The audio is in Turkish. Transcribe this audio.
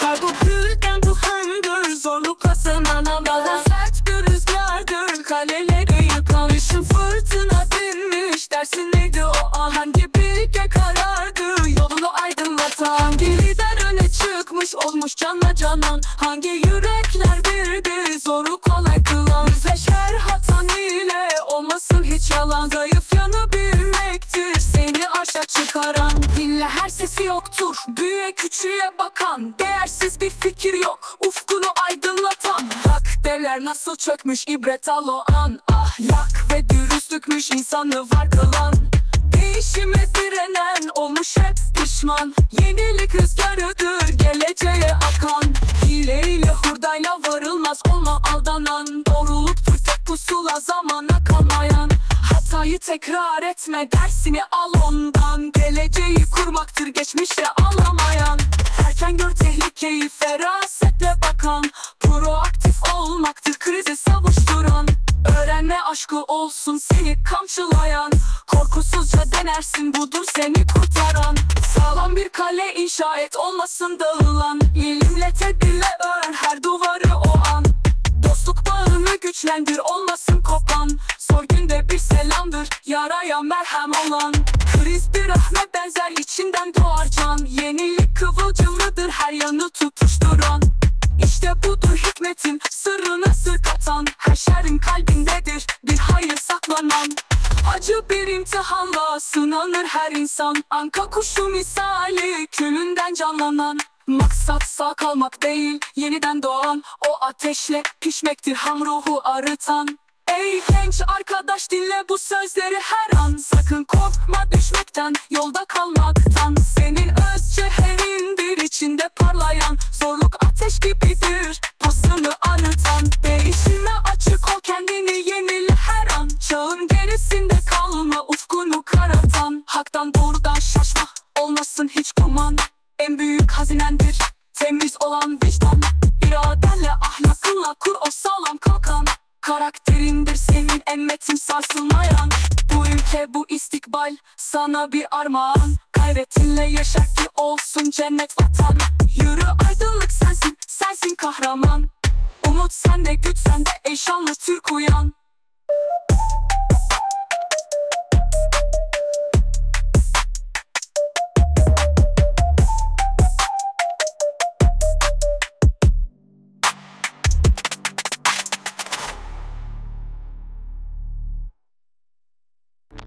Her bu gülden bu hündür Zorlukla sınanamadan Sert bir rüzgardır Kaleleri yıkan Işın fırtına dinmiş Dersin neydi o an Hangi bilge karardı. Yolunu aydınlatan Hangi lider öne çıkmış Olmuş canla canan. Hangi yürekler birdi Zoru kolay kılan. Yüzleş her hatan ile Olmasın hiç yalan. Zayıf sesi yoktur Büyüğe küçüğe bakan Değersiz bir fikir yok Ufkunu aydınlatan. Bak devler nasıl çökmüş ibret al o an. Ahlak ve dürüstlükmüş insanı var kılan. Değişime direnen olmuş hep pişman. Yenilik rüzgarıdır geleceğe akan. Hileyle hurdayla varılmaz olma aldanan. Doğruluktur tek pusula zamana kalmayan. Hatayı tekrar etme dersini al ondan. Geleceği bakan Proaktif olmaktır krizi savuşturan. Öğrenme aşkı olsun seni kamçılayan. Korkusuzca denersin budur seni kurtaran. Sağlam bir kale inşa et olmasın dağılan. İlimle tedbirle ör her duvarı o an. Dostluk bağını güçlendir olmasın kopan. Zor günde bir selamdır yaraya merhem olan. Kriz bir rahme benzer içinden doğar can. Yenilik kıvılcımlıdır her yanı tutuşturan kalbindedir bir hayır saklanan Acı bir imtihanla sınanır her insan. Anka kuşu misali külünden canlanan. Maksat sağ kalmak değil yeniden doğan. O ateşle pişmektir ham ruhu arıtan. Ey genç arkadaş dinle bu sözleri her an. Sakın korkma düşmekten yolda kalmaktan. Senin öz cevherindir içinde parlayan. Zorluk ateş gibidir temiz olan vicdan. İradenle ahlakınla kur o sağlam kalkan. Karakterindir senin en metin sarsılmayan. Bu ülke bu istikbal sana bir armağan. Gayretinle yaşa ki olsun cennet vatan. Yürü aydınlık sensin, sensin kahraman. Umut sende güç sende ey şanlı Türk uyan